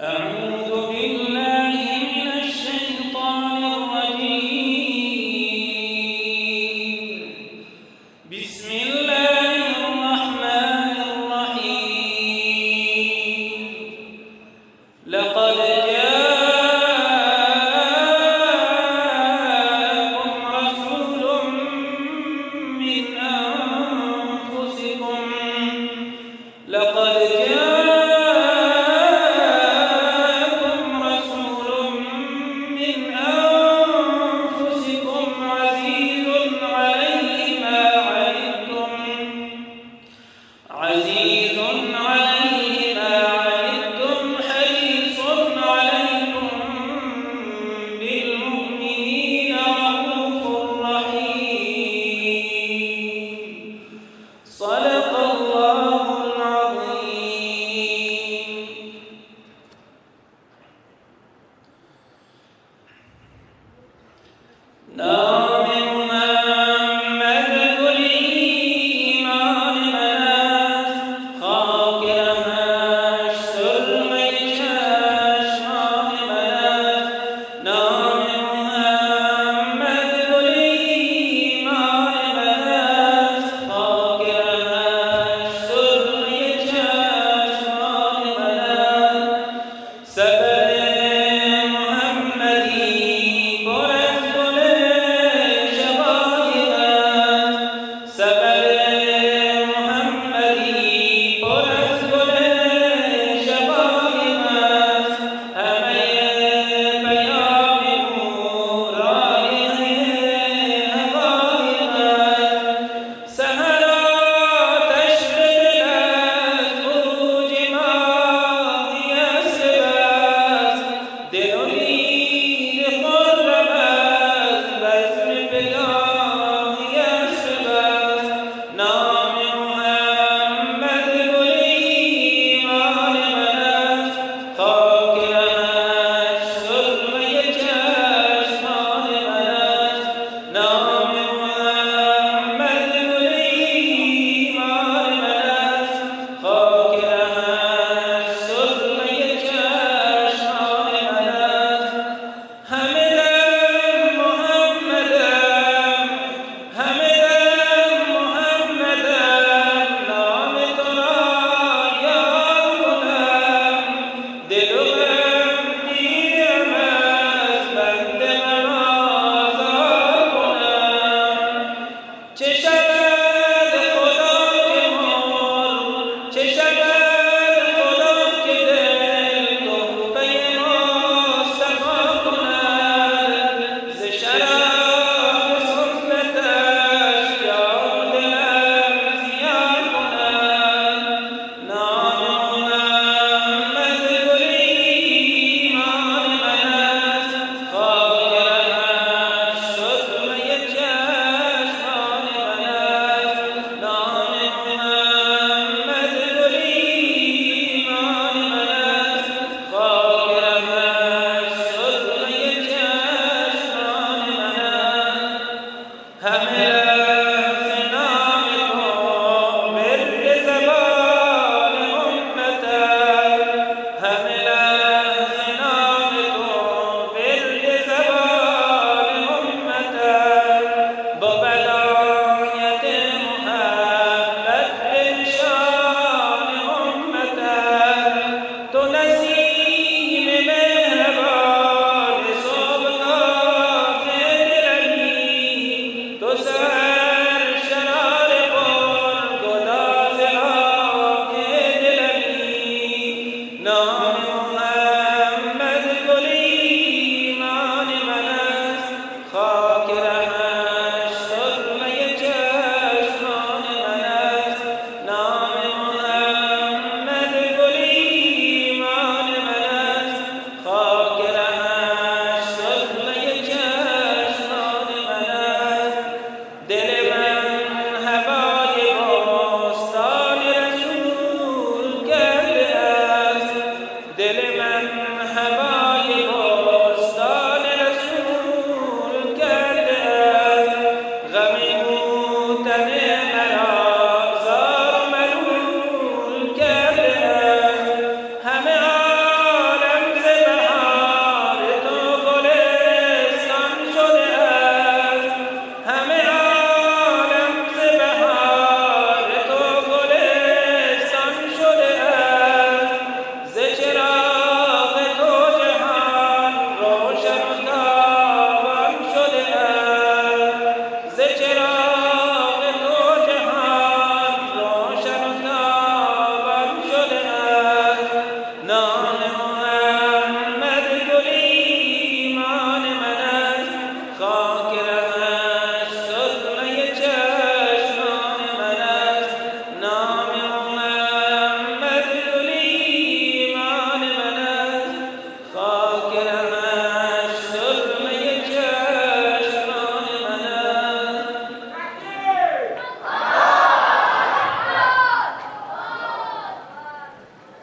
أعوذ Salam.